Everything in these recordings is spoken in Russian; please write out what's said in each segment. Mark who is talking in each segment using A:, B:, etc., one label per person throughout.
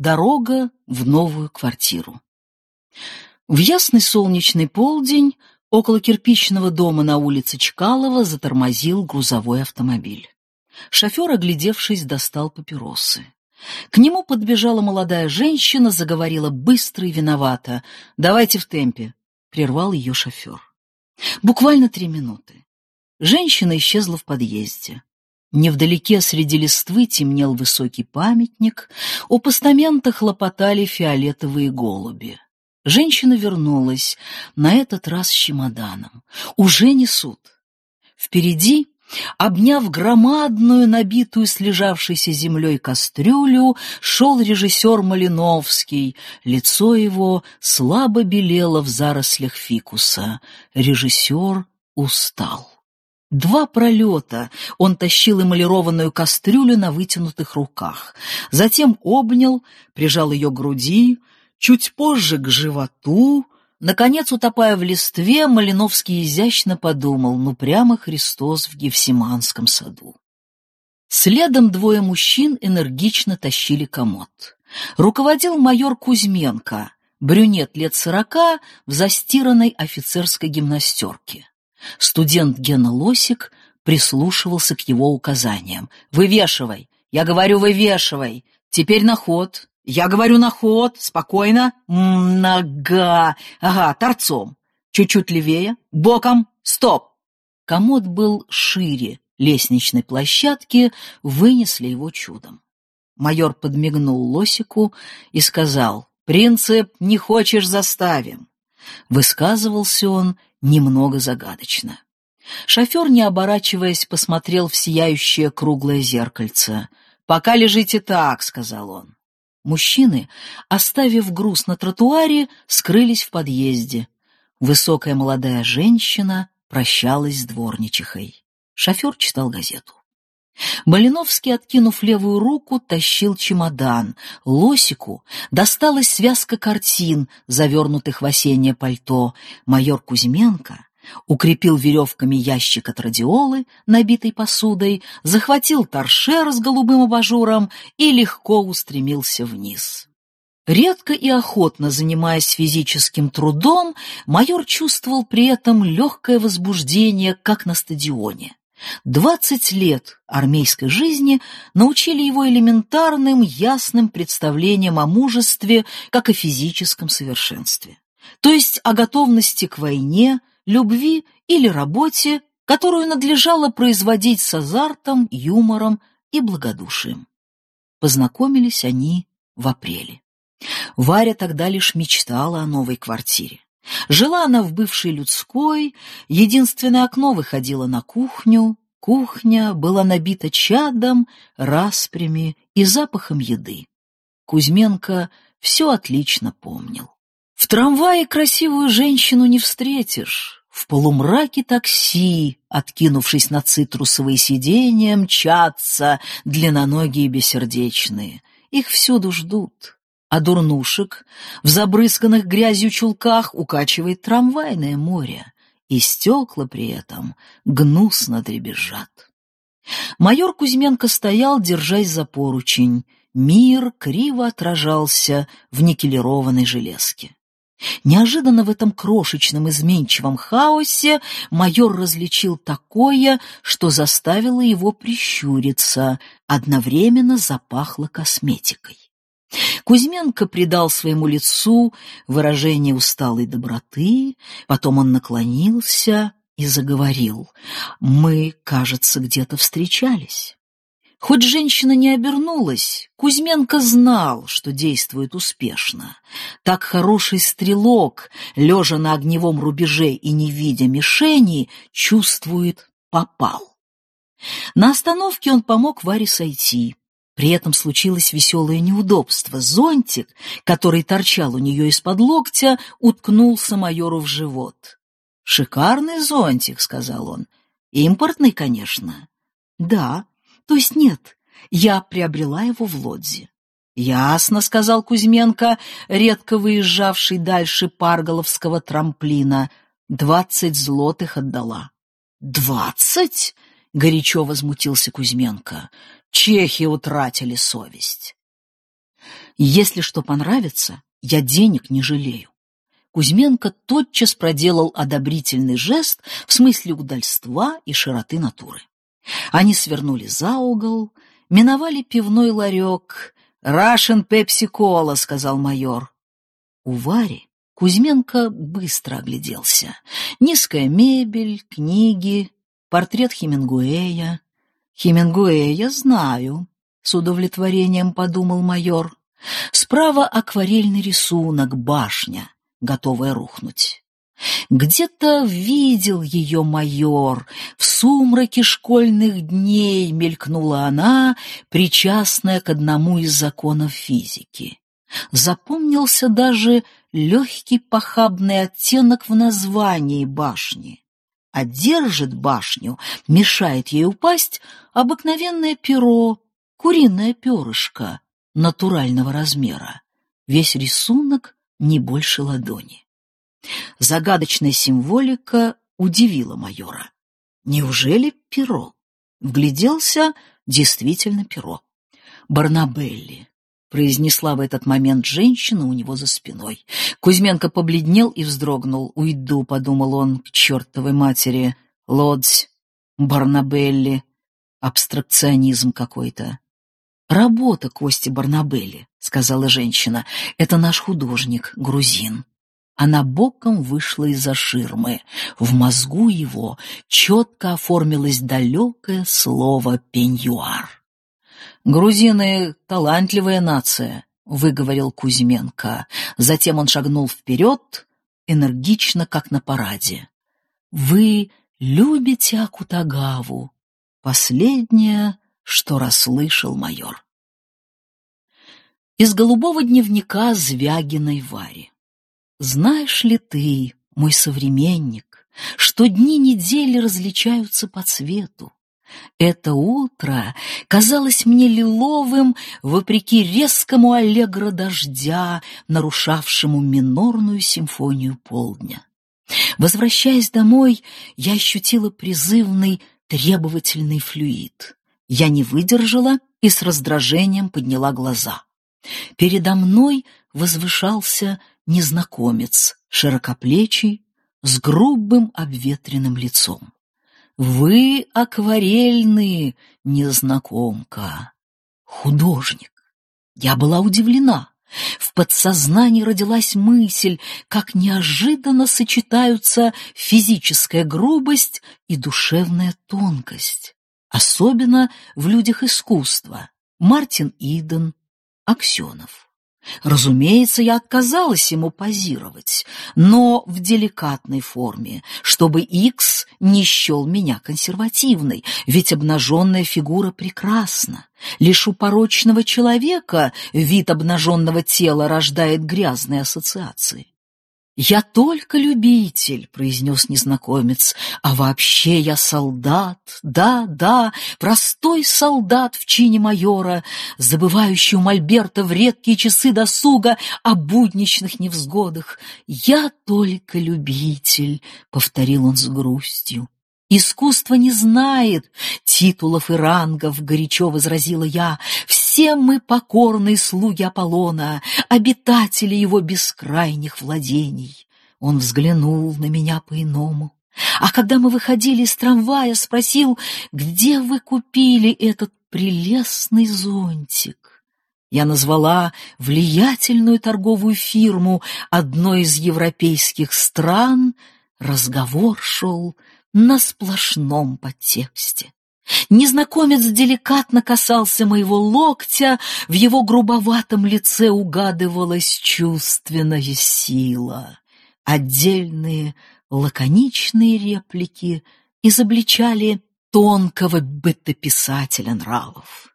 A: Дорога в новую квартиру. В ясный солнечный полдень около кирпичного дома на улице Чкалова затормозил грузовой автомобиль. Шофер, оглядевшись, достал папиросы. К нему подбежала молодая женщина, заговорила быстро и виновато. «Давайте в темпе», — прервал ее шофер. Буквально три минуты. Женщина исчезла в подъезде. Невдалеке среди листвы темнел высокий памятник, у постамента хлопотали фиолетовые голуби. Женщина вернулась, на этот раз с чемоданом. Уже несут. Впереди, обняв громадную, набитую слежавшейся землей кастрюлю, шел режиссер Малиновский. Лицо его слабо белело в зарослях фикуса. Режиссер устал. Два пролета он тащил эмалированную кастрюлю на вытянутых руках, затем обнял, прижал ее к груди, чуть позже к животу. Наконец, утопая в листве, Малиновский изящно подумал, ну прямо Христос в Гефсиманском саду. Следом двое мужчин энергично тащили комод. Руководил майор Кузьменко, брюнет лет сорока в застиранной офицерской гимнастерке. Студент Гена Лосик прислушивался к его указаниям. «Вывешивай! Я говорю, вывешивай! Теперь на ход! Я говорю, на ход! Спокойно! Нога! Ага, торцом! Чуть-чуть левее! Боком! Стоп!» Комод был шире лестничной площадки, вынесли его чудом. Майор подмигнул Лосику и сказал, «Принцип «не хочешь — заставим». Высказывался он немного загадочно. Шофер, не оборачиваясь, посмотрел в сияющее круглое зеркальце. «Пока лежите так», — сказал он. Мужчины, оставив груз на тротуаре, скрылись в подъезде. Высокая молодая женщина прощалась с дворничихой. Шофер читал газету. Малиновский, откинув левую руку, тащил чемодан. Лосику досталась связка картин, завернутых в осеннее пальто. Майор Кузьменко укрепил веревками ящик от радиолы, набитый посудой, захватил торшер с голубым абажуром и легко устремился вниз. Редко и охотно занимаясь физическим трудом, майор чувствовал при этом легкое возбуждение, как на стадионе. Двадцать лет армейской жизни научили его элементарным, ясным представлениям о мужестве, как о физическом совершенстве. То есть о готовности к войне, любви или работе, которую надлежало производить с азартом, юмором и благодушием. Познакомились они в апреле. Варя тогда лишь мечтала о новой квартире. Жила она в бывшей людской, единственное окно выходило на кухню, кухня была набита чадом, распрями и запахом еды. Кузьменко все отлично помнил. В трамвае красивую женщину не встретишь. В полумраке такси, откинувшись на цитрусовые сиденья, мчатся длинноногие бессердечные. Их всюду ждут а дурнушек в забрызганных грязью чулках укачивает трамвайное море, и стекла при этом гнусно дребезжат. Майор Кузьменко стоял, держась за поручень. Мир криво отражался в никелированной железке. Неожиданно в этом крошечном изменчивом хаосе майор различил такое, что заставило его прищуриться, одновременно запахло косметикой. Кузьменко придал своему лицу выражение усталой доброты, потом он наклонился и заговорил. «Мы, кажется, где-то встречались». Хоть женщина не обернулась, Кузьменко знал, что действует успешно. Так хороший стрелок, лежа на огневом рубеже и не видя мишени, чувствует «попал». На остановке он помог Варе сойти. При этом случилось веселое неудобство. Зонтик, который торчал у нее из-под локтя, уткнулся майору в живот. «Шикарный зонтик», — сказал он. «Импортный, конечно». «Да, то есть нет, я приобрела его в Лодзе». «Ясно», — сказал Кузьменко, редко выезжавший дальше Парголовского трамплина. «Двадцать злотых отдала». «Двадцать?» — горячо возмутился Кузьменко. Чехи утратили совесть. Если что понравится, я денег не жалею. Кузьменко тотчас проделал одобрительный жест в смысле удальства и широты натуры. Они свернули за угол, миновали пивной ларек. «Рашен пепси-кола», — сказал майор. У Вари Кузьменко быстро огляделся. Низкая мебель, книги, портрет Хемингуэя. «Хемингуэя знаю», — с удовлетворением подумал майор. Справа акварельный рисунок, башня, готовая рухнуть. Где-то видел ее майор, в сумраке школьных дней мелькнула она, причастная к одному из законов физики. Запомнился даже легкий похабный оттенок в названии башни. А держит башню, мешает ей упасть, обыкновенное перо, куриное перышко натурального размера. Весь рисунок не больше ладони. Загадочная символика удивила майора. Неужели перо? Вгляделся действительно перо. Барнабелли, произнесла в этот момент женщина у него за спиной. Кузьменко побледнел и вздрогнул. «Уйду», — подумал он, — «к чертовой матери. Лодзь, Барнабелли, абстракционизм какой-то». «Работа Кости Барнабелли», — сказала женщина. «Это наш художник, грузин». Она боком вышла из-за ширмы. В мозгу его четко оформилось далекое слово «пеньюар». «Грузины — талантливая нация», — выговорил Кузьменко. Затем он шагнул вперед, энергично, как на параде. «Вы любите Акутагаву?» Последнее, что расслышал майор. Из голубого дневника Звягиной Вари. Знаешь ли ты, мой современник, что дни недели различаются по цвету? Это утро казалось мне лиловым, вопреки резкому аллегро дождя, нарушавшему минорную симфонию полдня. Возвращаясь домой, я ощутила призывный, требовательный флюид. Я не выдержала и с раздражением подняла глаза. Передо мной возвышался незнакомец, широкоплечий, с грубым обветренным лицом. Вы акварельный, незнакомка. Художник. Я была удивлена. В подсознании родилась мысль, как неожиданно сочетаются физическая грубость и душевная тонкость. Особенно в людях искусства. Мартин Иден, Аксенов. Разумеется, я отказалась ему позировать, но в деликатной форме, чтобы Икс не счел меня консервативной, ведь обнаженная фигура прекрасна. Лишь у порочного человека вид обнаженного тела рождает грязные ассоциации. «Я только любитель», — произнес незнакомец, «а вообще я солдат, да, да, простой солдат в чине майора, забывающий у Мольберта в редкие часы досуга о будничных невзгодах. Я только любитель», — повторил он с грустью. «Искусство не знает титулов и рангов», — горячо возразила я. «Все мы покорные слуги Аполлона, обитатели его бескрайних владений». Он взглянул на меня по-иному. А когда мы выходили из трамвая, спросил, где вы купили этот прелестный зонтик. Я назвала влиятельную торговую фирму одной из европейских стран. Разговор шел на сплошном подтексте. Незнакомец деликатно касался моего локтя, в его грубоватом лице угадывалась чувственная сила. Отдельные лаконичные реплики изобличали тонкого бытописателя нравов.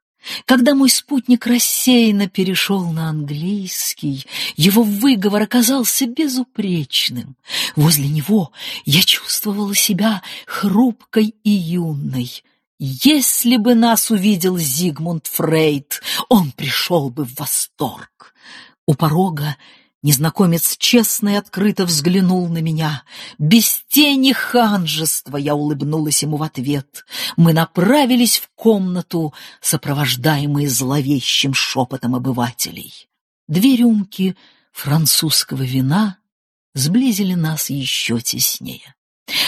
A: Когда мой спутник рассеянно перешел на английский, его выговор оказался безупречным. Возле него я чувствовала себя хрупкой и юной. Если бы нас увидел Зигмунд Фрейд, он пришел бы в восторг. У порога Незнакомец честно и открыто взглянул на меня. Без тени ханжества я улыбнулась ему в ответ. Мы направились в комнату, сопровождаемые зловещим шепотом обывателей. две рюмки французского вина сблизили нас еще теснее.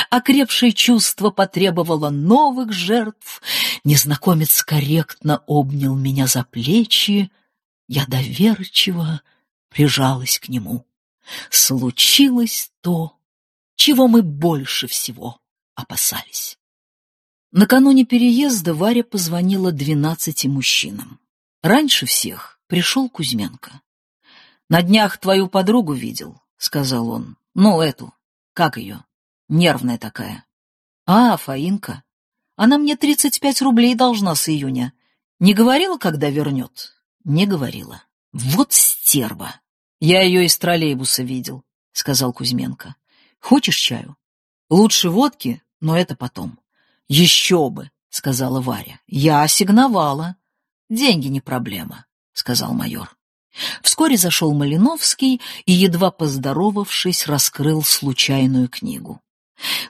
A: Окрепшее чувство потребовало новых жертв. Незнакомец корректно обнял меня за плечи. Я доверчиво прижалась к нему. Случилось то, чего мы больше всего опасались. Накануне переезда Варя позвонила двенадцати мужчинам. Раньше всех пришел Кузьменко. «На днях твою подругу видел», — сказал он. «Ну, эту, как ее? Нервная такая». «А, Фаинка. Она мне тридцать пять рублей должна с июня. Не говорила, когда вернет?» «Не говорила. Вот стерва. Я ее из троллейбуса видел», — сказал Кузьменко. «Хочешь чаю? Лучше водки, но это потом». «Еще бы», — сказала Варя. «Я ассигновала». «Деньги не проблема», — сказал майор. Вскоре зашел Малиновский и, едва поздоровавшись, раскрыл случайную книгу.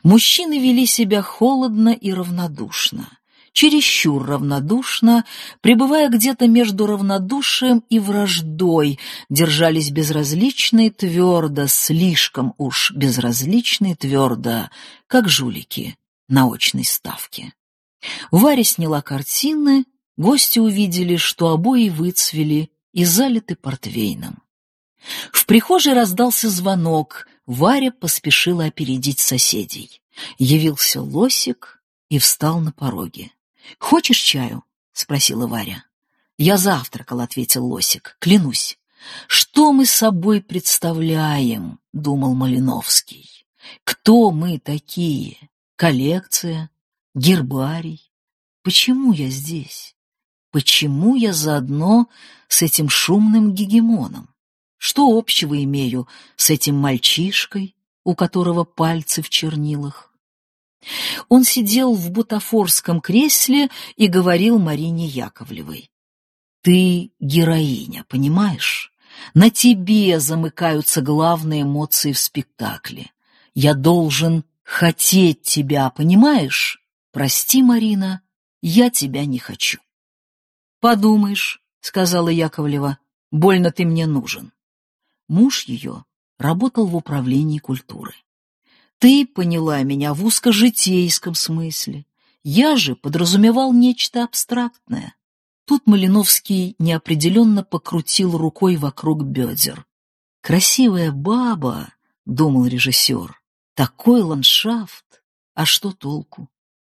A: Мужчины вели себя холодно и равнодушно, чересчур равнодушно, пребывая где-то между равнодушием и враждой, держались безразлично и твердо, слишком уж безразлично и твердо, как жулики на очной ставке. Варя сняла картины, гости увидели, что обои выцвели и залиты портвейном. В прихожей раздался звонок, Варя поспешила опередить соседей. Явился лосик и встал на пороге. «Хочешь чаю?» — спросила Варя. «Я завтракал», — ответил лосик, — «клянусь». «Что мы собой представляем?» — думал Малиновский. «Кто мы такие? коллекция, гербарий. Почему я здесь? Почему я заодно с этим шумным гегемоном? Что общего имею с этим мальчишкой, у которого пальцы в чернилах? Он сидел в бутафорском кресле и говорил Марине Яковлевой. «Ты героиня, понимаешь? На тебе замыкаются главные эмоции в спектакле. Я должен хотеть тебя, понимаешь? Прости, Марина, я тебя не хочу. Подумаешь, сказала Яковлева, больно ты мне нужен. Муж ее работал в управлении культуры. Ты поняла меня в узкожитейском смысле. Я же подразумевал нечто абстрактное. Тут Малиновский неопределенно покрутил рукой вокруг бедер. «Красивая баба», — думал режиссер, такой ландшафт, а что толку?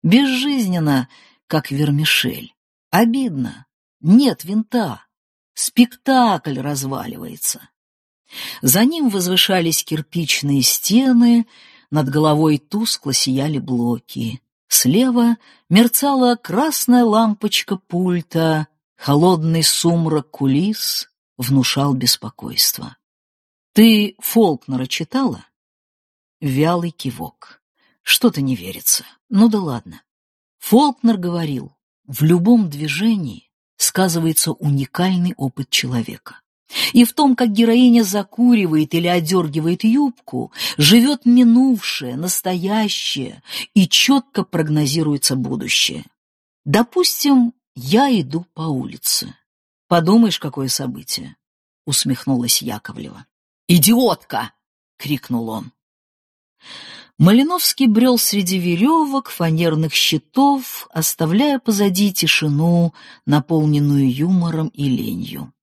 A: Безжизненно, как вермишель. Обидно, нет винта. Спектакль разваливается. За ним возвышались кирпичные стены, над головой тускло сияли блоки. Слева мерцала красная лампочка пульта, холодный сумрак кулис внушал беспокойство. «Ты Фолкнера читала?» Вялый кивок. Что-то не верится. Ну да ладно. Фолкнер говорил, в любом движении сказывается уникальный опыт человека. И в том, как героиня закуривает или одергивает юбку, живет минувшее, настоящее и четко прогнозируется будущее. Допустим, я иду по улице. Подумаешь, какое событие? Усмехнулась Яковлева. «Идиотка!» — крикнул он. Малиновский брел среди веревок, фанерных щитов, оставляя позади тишину, наполненную юмором и ленью.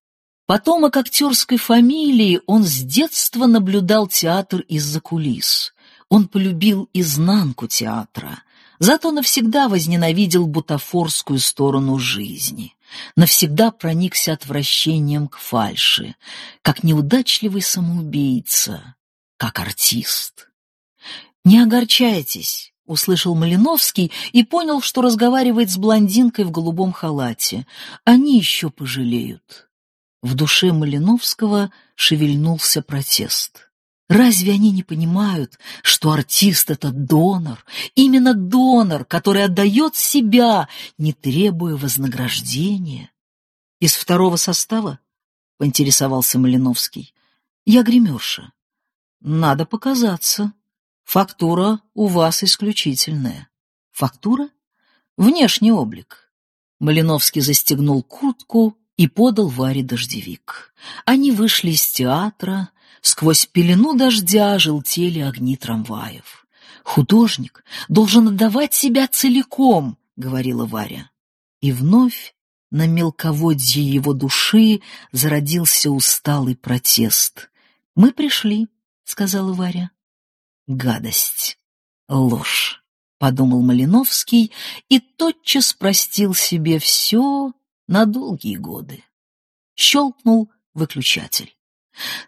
A: Потомок актерской фамилии, он с детства наблюдал театр из-за кулис. Он полюбил изнанку театра, зато навсегда возненавидел бутафорскую сторону жизни, навсегда проникся отвращением к фальши, как неудачливый самоубийца, как артист. «Не огорчайтесь», — услышал Малиновский и понял, что разговаривает с блондинкой в голубом халате. «Они еще пожалеют». В душе Малиновского шевельнулся протест. Разве они не понимают, что артист — это донор, именно донор, который отдает себя, не требуя вознаграждения? Из второго состава? — поинтересовался Малиновский. Я гримерша. Надо показаться. Фактура у вас исключительная. Фактура? Внешний облик. Малиновский застегнул куртку и подал Варе дождевик. Они вышли из театра, сквозь пелену дождя желтели огни трамваев. «Художник должен отдавать себя целиком», — говорила Варя. И вновь на мелководье его души зародился усталый протест. «Мы пришли», — сказала Варя. «Гадость, ложь», — подумал Малиновский и тотчас простил себе все на долгие годы. Щелкнул выключатель.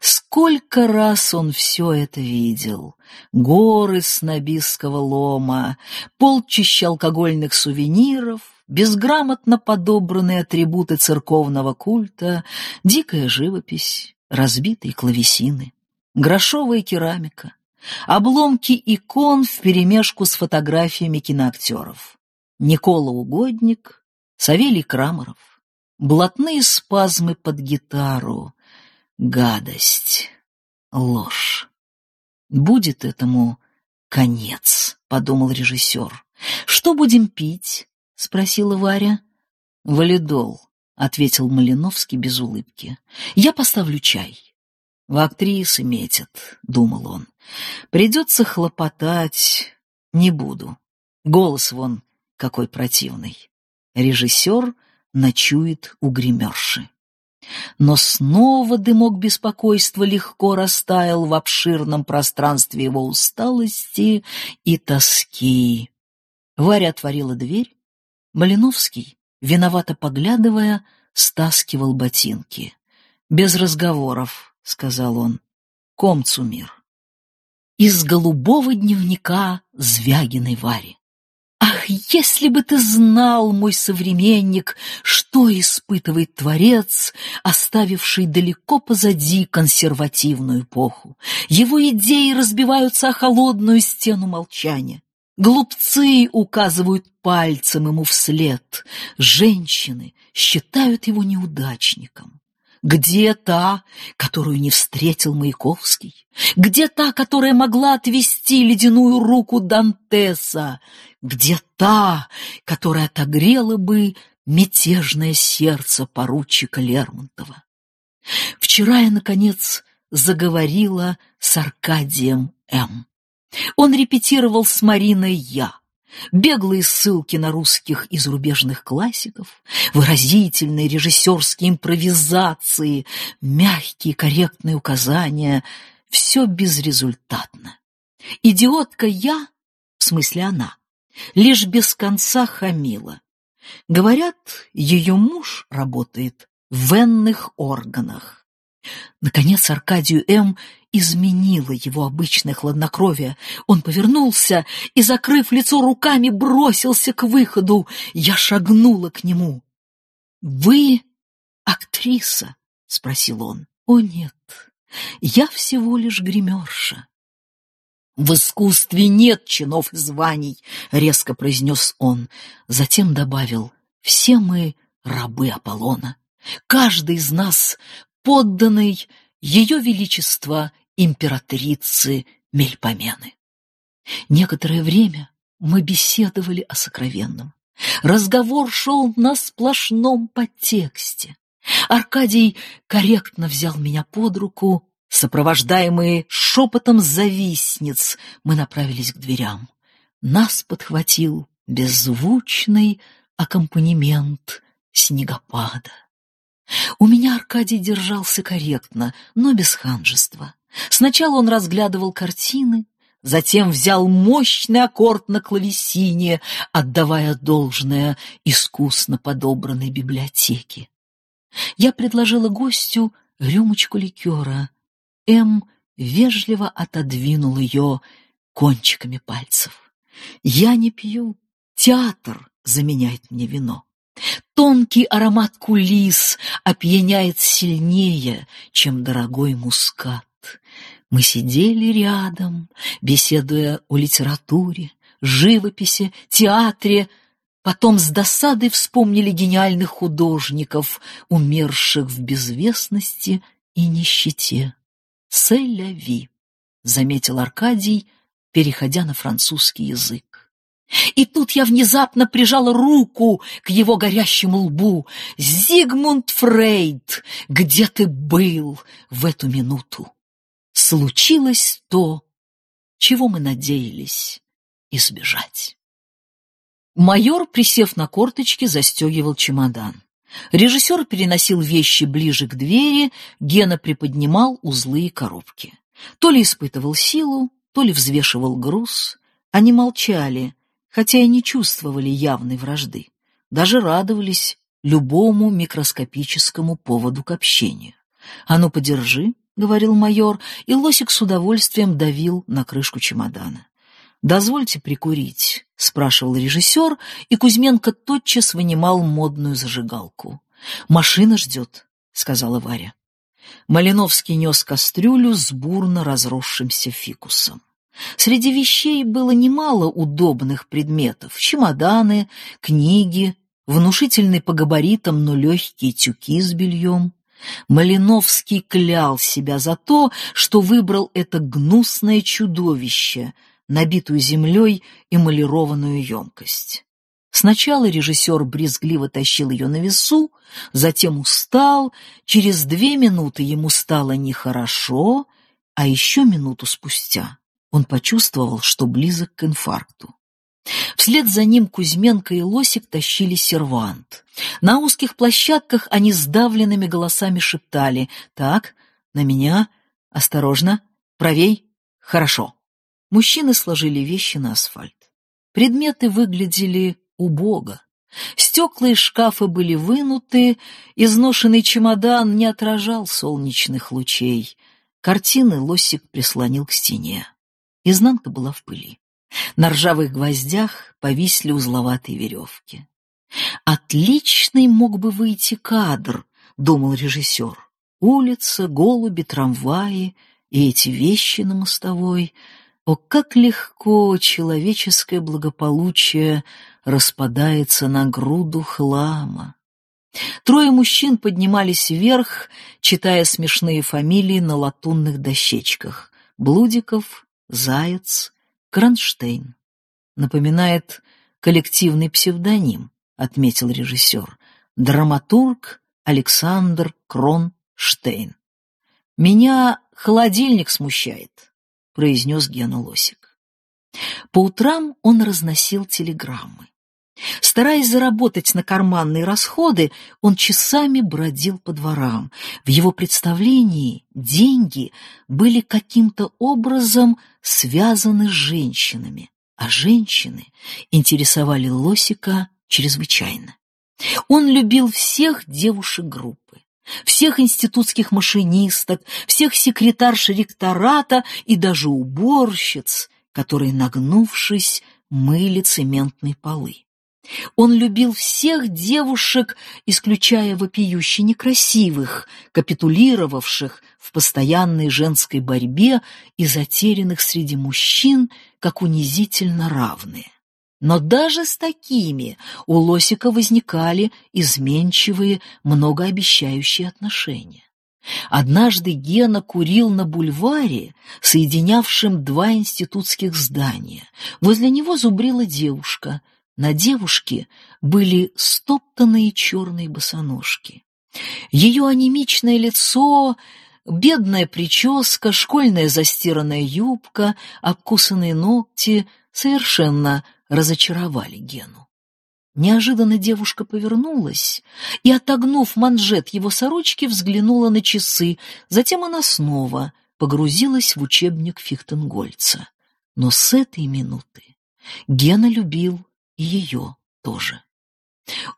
A: Сколько раз он все это видел. Горы снобистского лома, полчища алкогольных сувениров, безграмотно подобранные атрибуты церковного культа, дикая живопись, разбитые клавесины, грошовая керамика, обломки икон вперемешку с фотографиями киноактеров. Никола Угодник, Савелий Крамаров, блатные спазмы под гитару, гадость, ложь. Будет этому конец, подумал режиссер. Что будем пить? спросила Варя. Валидол, ответил Малиновский без улыбки. Я поставлю чай. В актрисы метят, думал он. Придется хлопотать. Не буду. Голос вон какой противный. Режиссер ночует у гримерши. Но снова дымок беспокойства легко растаял в обширном пространстве его усталости и тоски. Варя отворила дверь. Малиновский, виновато поглядывая, стаскивал ботинки. «Без разговоров», — сказал он. «Комцу мир» из голубого дневника Звягиной Вари. Ах, если бы ты знал, мой современник, что испытывает Творец, оставивший далеко позади консервативную эпоху. Его идеи разбиваются о холодную стену молчания. Глупцы указывают пальцем ему вслед. Женщины считают его неудачником. Где та, которую не встретил Маяковский? Где та, которая могла отвести ледяную руку Дантеса? Где та, которая отогрела бы мятежное сердце поручика Лермонтова? Вчера я, наконец, заговорила с Аркадием М. Он репетировал с Мариной «Я» беглые ссылки на русских и зарубежных классиков, выразительные режиссерские импровизации, мягкие корректные указания — все безрезультатно. Идиотка я, в смысле она, лишь без конца хамила. Говорят, ее муж работает в венных органах. Наконец Аркадию М. изменило его обычное хладнокровие. Он повернулся и, закрыв лицо руками, бросился к выходу. Я шагнула к нему. «Вы актриса?» — спросил он. «О, нет, я всего лишь гримерша». «В искусстве нет чинов и званий», — резко произнес он. Затем добавил, «все мы рабы Аполлона. Каждый из нас подданный ее величества императрицы Мельпомены. Некоторое время мы беседовали о сокровенном. Разговор шел на сплошном подтексте. Аркадий корректно взял меня под руку. Сопровождаемые шепотом завистниц, мы направились к дверям. Нас подхватил беззвучный аккомпанемент снегопада. У меня Аркадий держался корректно, но без ханжества. Сначала он разглядывал картины, затем взял мощный аккорд на клавесине, отдавая должное искусно подобранной библиотеке. Я предложила гостю рюмочку ликера. М вежливо отодвинул ее кончиками пальцев. «Я не пью, театр заменяет мне вино». Тонкий аромат кулис опьяняет сильнее, чем дорогой мускат. Мы сидели рядом, беседуя о литературе, живописи, театре, потом с досадой вспомнили гениальных художников, умерших в безвестности и нищете. «Селяви», — заметил Аркадий, переходя на французский язык. И тут я внезапно прижала руку к его горящему лбу. «Зигмунд Фрейд, где ты был в эту минуту?» Случилось то, чего мы надеялись избежать. Майор, присев на корточки, застегивал чемодан. Режиссер переносил вещи ближе к двери, Гена приподнимал узлы и коробки. То ли испытывал силу, то ли взвешивал груз. Они молчали, хотя и не чувствовали явной вражды. Даже радовались любому микроскопическому поводу к общению. «А ну, подержи», — говорил майор, и Лосик с удовольствием давил на крышку чемодана. «Дозвольте прикурить», — спрашивал режиссер, и Кузьменко тотчас вынимал модную зажигалку. «Машина ждет», — сказала Варя. Малиновский нес кастрюлю с бурно разросшимся фикусом. Среди вещей было немало удобных предметов — чемоданы, книги, внушительные по габаритам, но легкие тюки с бельем. Малиновский клял себя за то, что выбрал это гнусное чудовище — набитую землей эмалированную емкость. Сначала режиссер брезгливо тащил ее на весу, затем устал, через две минуты ему стало нехорошо, а еще минуту спустя он почувствовал, что близок к инфаркту. Вслед за ним Кузьменко и Лосик тащили сервант. На узких площадках они сдавленными голосами шептали «Так, на меня, осторожно, правей, хорошо». Мужчины сложили вещи на асфальт. Предметы выглядели убого. Стекла из шкафа были вынуты, изношенный чемодан не отражал солнечных лучей. Картины Лосик прислонил к стене. Изнанка была в пыли. На ржавых гвоздях повисли узловатые веревки. «Отличный мог бы выйти кадр», — думал режиссер. «Улица, голуби, трамваи и эти вещи на мостовой — о, как легко человеческое благополучие распадается на груду хлама! Трое мужчин поднимались вверх, читая смешные фамилии на латунных дощечках. Блудиков, Заяц, Кронштейн. Напоминает коллективный псевдоним, отметил режиссер. Драматург Александр Кронштейн. Меня холодильник смущает произнес Гена Лосик. По утрам он разносил телеграммы. Стараясь заработать на карманные расходы, он часами бродил по дворам. В его представлении деньги были каким-то образом связаны с женщинами, а женщины интересовали Лосика чрезвычайно. Он любил всех девушек группы всех институтских машинисток, всех секретарш ректората и даже уборщиц, которые, нагнувшись, мыли цементные полы. Он любил всех девушек, исключая вопиюще некрасивых, капитулировавших в постоянной женской борьбе и затерянных среди мужчин, как унизительно равные. Но даже с такими у Лосика возникали изменчивые, многообещающие отношения. Однажды Гена курил на бульваре, соединявшем два институтских здания. Возле него зубрила девушка. На девушке были стоптанные черные босоножки. Ее анемичное лицо, бедная прическа, школьная застиранная юбка, обкусанные ногти совершенно разочаровали Гену. Неожиданно девушка повернулась и, отогнув манжет его сорочки, взглянула на часы. Затем она снова погрузилась в учебник Фихтенгольца. Но с этой минуты Гена любил и ее тоже.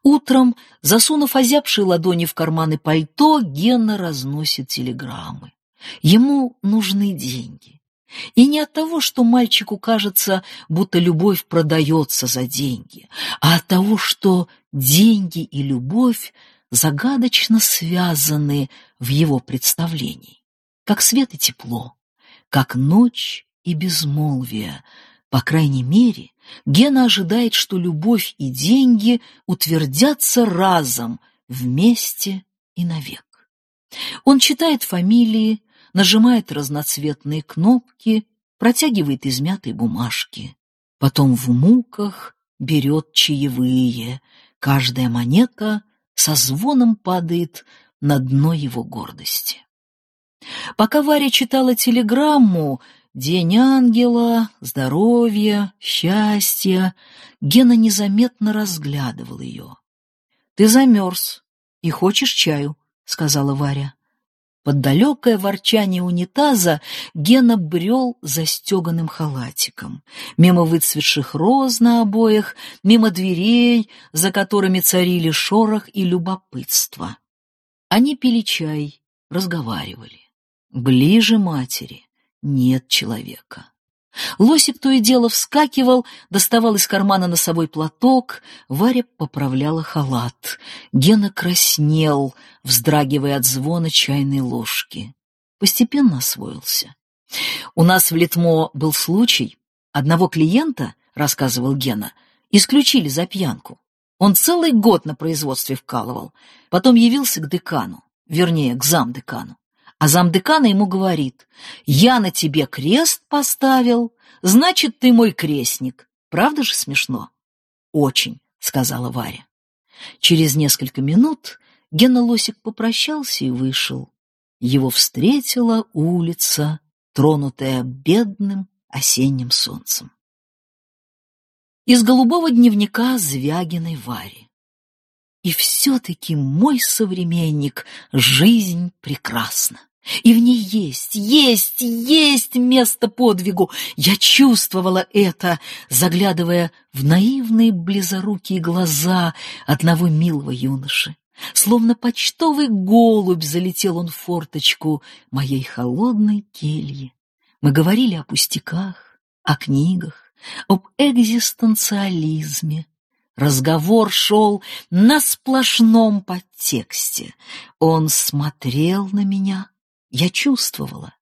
A: Утром, засунув озябшие ладони в карманы пальто, Гена разносит телеграммы. Ему нужны деньги. И не от того, что мальчику кажется, будто любовь продается за деньги, а от того, что деньги и любовь загадочно связаны в его представлении, как свет и тепло, как ночь и безмолвие. По крайней мере, Гена ожидает, что любовь и деньги утвердятся разом, вместе и навек. Он читает фамилии, нажимает разноцветные кнопки, протягивает измятые бумажки. потом в муках берет чаевые. Каждая монета со звоном падает на дно его гордости. Пока Варя читала телеграмму «День ангела», «Здоровья», «Счастья», Гена незаметно разглядывал ее. «Ты замерз и хочешь чаю», — сказала Варя. Под далекое ворчание унитаза Гена брел застеганным халатиком. Мимо выцветших роз на обоях, мимо дверей, за которыми царили шорох и любопытство. Они пили чай, разговаривали. Ближе матери нет человека. Лосик то и дело вскакивал, доставал из кармана носовой платок, Варя поправляла халат. Гена краснел, вздрагивая от звона чайной ложки. Постепенно освоился. «У нас в Литмо был случай. Одного клиента, — рассказывал Гена, — исключили за пьянку. Он целый год на производстве вкалывал, потом явился к декану, вернее, к замдекану. А замдекана ему говорит, «Я на тебе крест поставил, значит, ты мой крестник». Правда же смешно? «Очень», — сказала Варя. Через несколько минут Гена Лосик попрощался и вышел. Его встретила улица, тронутая бедным осенним солнцем. Из голубого дневника Звягиной Вари. И все-таки мой современник, жизнь прекрасна. И в ней есть, есть, есть место подвигу. Я чувствовала это, заглядывая в наивные близорукие глаза одного милого юноши. Словно почтовый голубь залетел он в форточку моей холодной кельи. Мы говорили о пустяках, о книгах, об экзистенциализме. Разговор шел на сплошном подтексте. Он смотрел на меня, я чувствовала,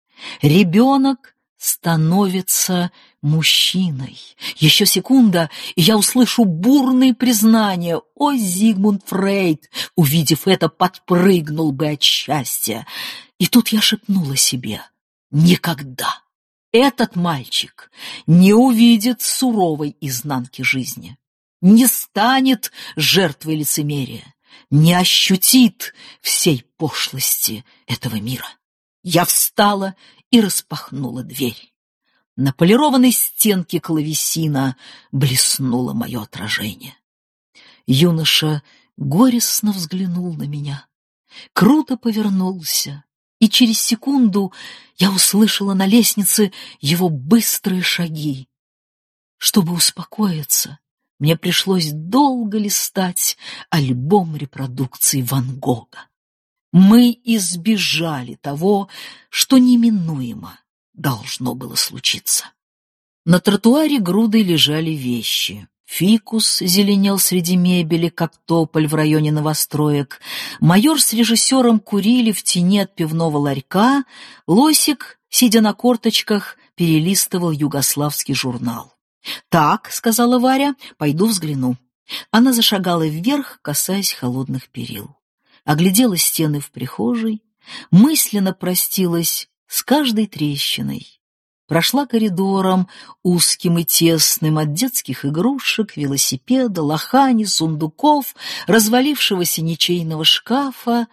A: ребенок становится мужчиной. Еще секунда, и я услышу бурные признания. О, Зигмунд Фрейд, увидев это, подпрыгнул бы от счастья. И тут я шепнула себе «Никогда!» Этот мальчик не увидит суровой изнанки жизни, не станет жертвой лицемерия, не ощутит всей пошлости этого мира. Я встала и распахнула дверь. На полированной стенке клавесина блеснуло мое отражение. Юноша горестно взглянул на меня, круто повернулся, и через секунду я услышала на лестнице его быстрые шаги. Чтобы успокоиться, мне пришлось долго листать альбом репродукций Ван Гога. Мы избежали того, что неминуемо должно было случиться. На тротуаре грудой лежали вещи. Фикус зеленел среди мебели, как тополь в районе новостроек. Майор с режиссером курили в тени от пивного ларька. Лосик, сидя на корточках, перелистывал югославский журнал. «Так», — сказала Варя, — «пойду взгляну». Она зашагала вверх, касаясь холодных перил оглядела стены в прихожей, мысленно простилась с каждой трещиной, прошла коридором узким и тесным от детских игрушек, велосипеда, лохани, сундуков, развалившегося ничейного шкафа,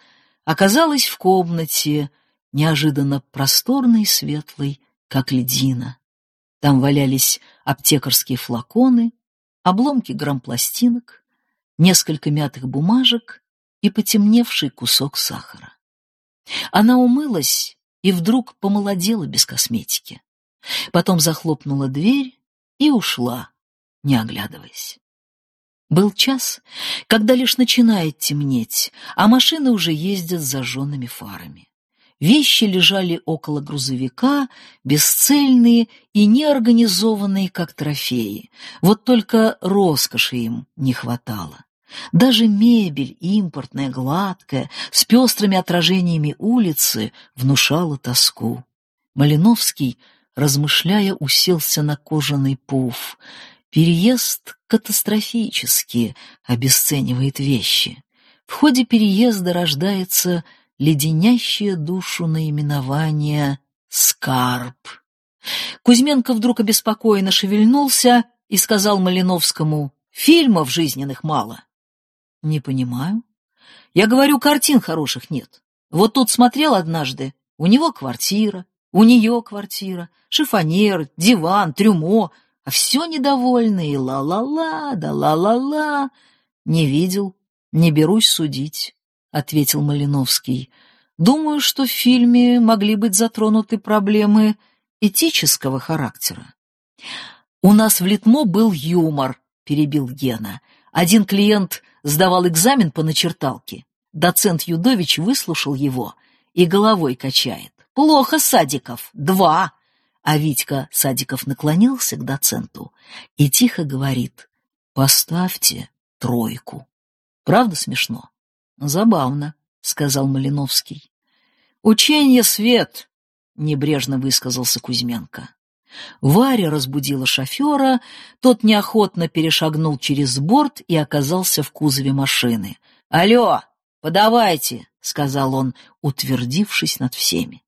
A: оказалась в комнате, неожиданно просторной и светлой, как льдина. Там валялись аптекарские флаконы, обломки грампластинок, несколько мятых бумажек и потемневший кусок сахара. Она умылась и вдруг помолодела без косметики. Потом захлопнула дверь и ушла, не оглядываясь. Был час, когда лишь начинает темнеть, а машины уже ездят с зажженными фарами. Вещи лежали около грузовика, бесцельные и неорганизованные, как трофеи. Вот только роскоши им не хватало. Даже мебель, импортная, гладкая, с пестрыми отражениями улицы, внушала тоску. Малиновский, размышляя, уселся на кожаный пуф. Переезд катастрофически обесценивает вещи. В ходе переезда рождается леденящее душу наименование «скарб». Кузьменко вдруг обеспокоенно шевельнулся и сказал Малиновскому, фильмов жизненных мало. Не понимаю. Я говорю, картин хороших нет. Вот тут смотрел однажды, у него квартира, у нее квартира, шифонер, диван, трюмо, а все недовольные, ла-ла-ла, да ла-ла-ла. Не видел, не берусь судить, — ответил Малиновский. Думаю, что в фильме могли быть затронуты проблемы этического характера. «У нас в Литмо был юмор», — перебил Гена. Один клиент сдавал экзамен по начерталке. Доцент Юдович выслушал его и головой качает. «Плохо, Садиков, два!» А Витька Садиков наклонился к доценту и тихо говорит «Поставьте тройку». Правда смешно? Забавно, сказал Малиновский. Учение свет, небрежно высказался Кузьменко. Варя разбудила шофера, тот неохотно перешагнул через борт и оказался в кузове машины. «Алло, подавайте!» — сказал он, утвердившись над всеми.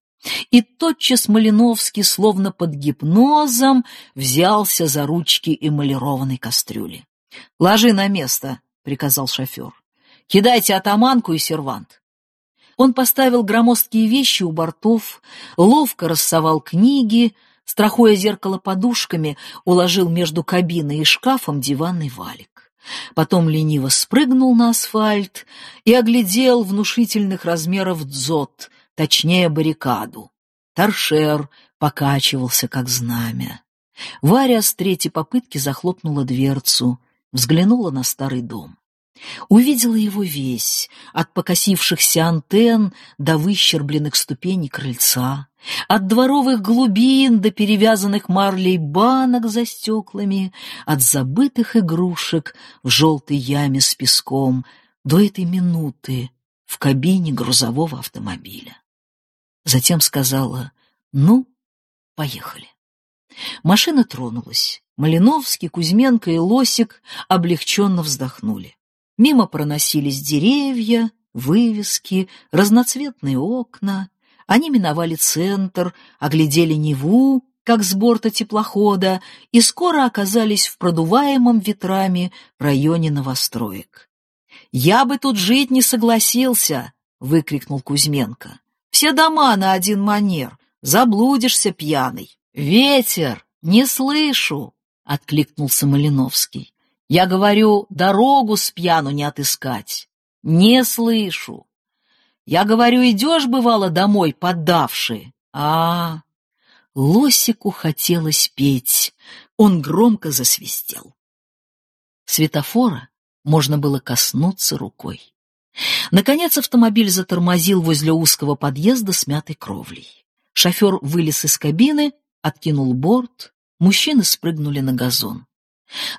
A: И тотчас Малиновский, словно под гипнозом, взялся за ручки эмалированной кастрюли. «Ложи на место», — приказал шофер. «Кидайте атаманку и сервант». Он поставил громоздкие вещи у бортов, ловко рассовал книги, страхуя зеркало подушками, уложил между кабиной и шкафом диванный валик. Потом лениво спрыгнул на асфальт и оглядел внушительных размеров дзот, точнее баррикаду. Торшер покачивался, как знамя. Варя с третьей попытки захлопнула дверцу, взглянула на старый дом. Увидела его весь, от покосившихся антенн до выщербленных ступеней крыльца, от дворовых глубин до перевязанных марлей банок за стеклами, от забытых игрушек в желтой яме с песком до этой минуты в кабине грузового автомобиля. Затем сказала «Ну, поехали». Машина тронулась. Малиновский, Кузьменко и Лосик облегченно вздохнули. Мимо проносились деревья, вывески, разноцветные окна. Они миновали центр, оглядели Неву, как с борта теплохода, и скоро оказались в продуваемом ветрами районе новостроек. «Я бы тут жить не согласился!» — выкрикнул Кузьменко. «Все дома на один манер, заблудишься пьяный». «Ветер! Не слышу!» — откликнулся Малиновский. Я говорю, дорогу с пьяну не отыскать. Не слышу. Я говорю, идешь, бывало, домой, поддавший. А, Лосику хотелось петь. Он громко засвистел. Светофора можно было коснуться рукой. Наконец автомобиль затормозил возле узкого подъезда с мятой кровлей. Шофер вылез из кабины, откинул борт, мужчины спрыгнули на газон.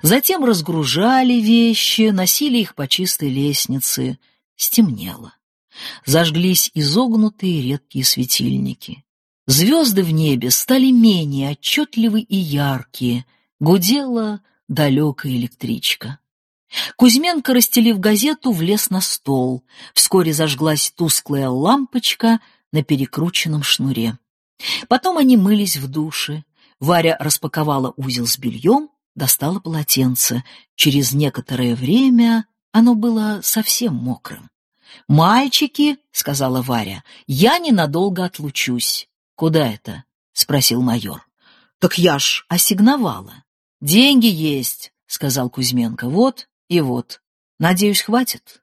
A: Затем разгружали вещи, носили их по чистой лестнице. Стемнело. Зажглись изогнутые редкие светильники. Звезды в небе стали менее отчетливы и яркие. Гудела далекая электричка. Кузьменко, расстелив газету, влез на стол. Вскоре зажглась тусклая лампочка на перекрученном шнуре. Потом они мылись в душе. Варя распаковала узел с бельем, достала полотенце. Через некоторое время оно было совсем мокрым. «Мальчики», — сказала Варя, — «я ненадолго отлучусь». «Куда это?» — спросил майор. «Так я ж ассигновала». «Деньги есть», — сказал Кузьменко. «Вот и вот. Надеюсь, хватит?»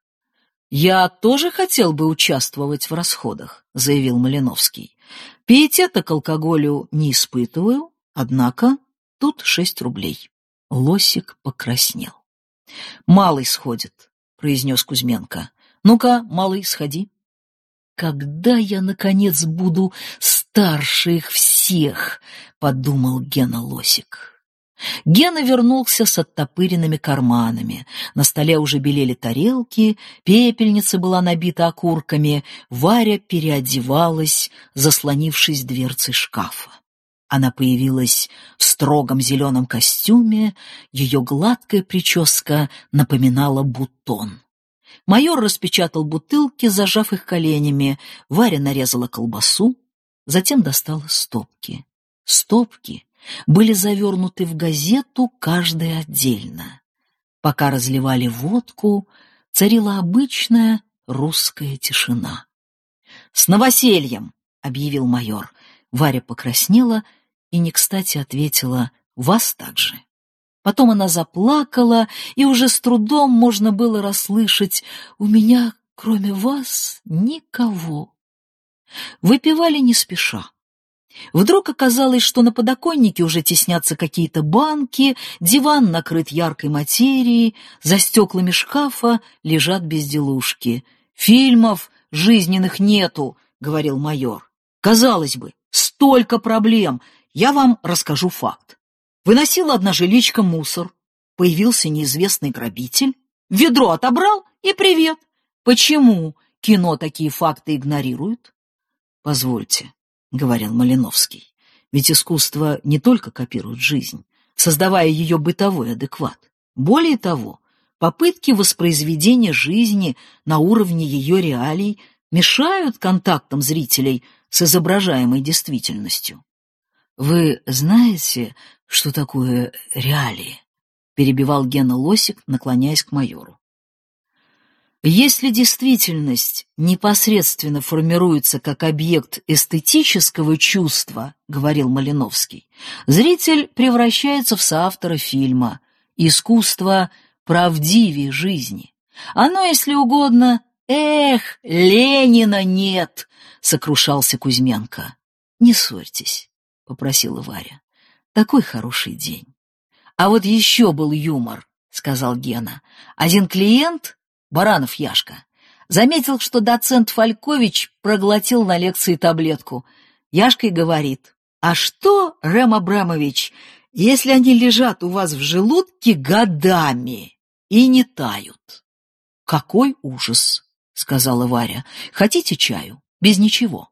A: «Я тоже хотел бы участвовать в расходах», — заявил Малиновский. «Пиетета к алкоголю не испытываю, однако тут шесть рублей». Лосик покраснел. «Малый сходит», — произнес Кузьменко. «Ну-ка, малый, сходи». «Когда я, наконец, буду старше их всех?» — подумал Гена Лосик. Гена вернулся с оттопыренными карманами. На столе уже белели тарелки, пепельница была набита окурками, Варя переодевалась, заслонившись дверцей шкафа. Она появилась в строгом зеленом костюме, ее гладкая прическа напоминала бутон. Майор распечатал бутылки, зажав их коленями, Варя нарезала колбасу, затем достала стопки. Стопки были завернуты в газету каждая отдельно. Пока разливали водку, царила обычная русская тишина. «С новосельем!» — объявил майор. Варя покраснела и не кстати ответила «Вас также». Потом она заплакала, и уже с трудом можно было расслышать «У меня, кроме вас, никого». Выпивали не спеша. Вдруг оказалось, что на подоконнике уже теснятся какие-то банки, диван накрыт яркой материей, за стеклами шкафа лежат безделушки. «Фильмов жизненных нету», — говорил майор. «Казалось бы, столько проблем. Я вам расскажу факт. Выносила одна жиличка мусор. Появился неизвестный грабитель. Ведро отобрал и привет. Почему кино такие факты игнорирует?» «Позвольте», — говорил Малиновский. Ведь искусство не только копирует жизнь, создавая ее бытовой адекват. Более того, попытки воспроизведения жизни на уровне ее реалий мешают контактам зрителей с изображаемой действительностью. «Вы знаете, что такое реалии?» — перебивал Гена Лосик, наклоняясь к майору. Если действительность непосредственно формируется как объект эстетического чувства, говорил Малиновский, зритель превращается в соавтора фильма. Искусство правдивее жизни. Оно, если угодно, эх, Ленина нет, сокрушался Кузьменко. Не ссорьтесь, попросила Варя. Такой хороший день. А вот еще был юмор, сказал Гена. Один клиент Баранов Яшка, заметил, что доцент Фалькович проглотил на лекции таблетку. Яшка и говорит, «А что, Рэм Абрамович, если они лежат у вас в желудке годами и не тают?» «Какой ужас!» — сказала Варя. «Хотите чаю? Без ничего».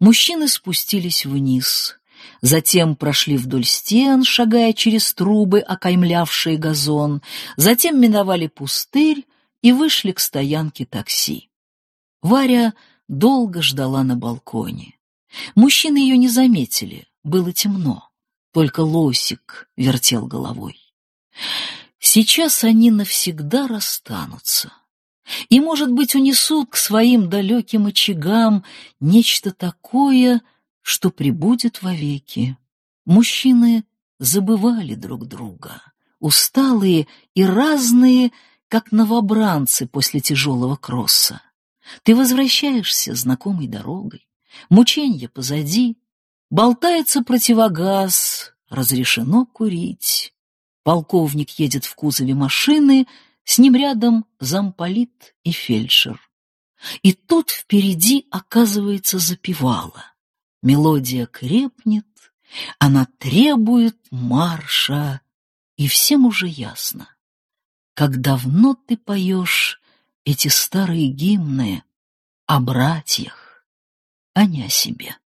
A: Мужчины спустились вниз, затем прошли вдоль стен, шагая через трубы, окаймлявшие газон, затем миновали пустырь, и вышли к стоянке такси. Варя долго ждала на балконе. Мужчины ее не заметили, было темно, только лосик вертел головой. Сейчас они навсегда расстанутся и, может быть, унесут к своим далеким очагам нечто такое, что прибудет вовеки. Мужчины забывали друг друга, усталые и разные, как новобранцы после тяжелого кросса. Ты возвращаешься знакомой дорогой, мученье позади, болтается противогаз, разрешено курить. Полковник едет в кузове машины, с ним рядом замполит и фельдшер. И тут впереди оказывается запевала. Мелодия крепнет, она требует марша, и всем уже ясно как давно ты поешь эти старые гимны о братьях, а не о себе.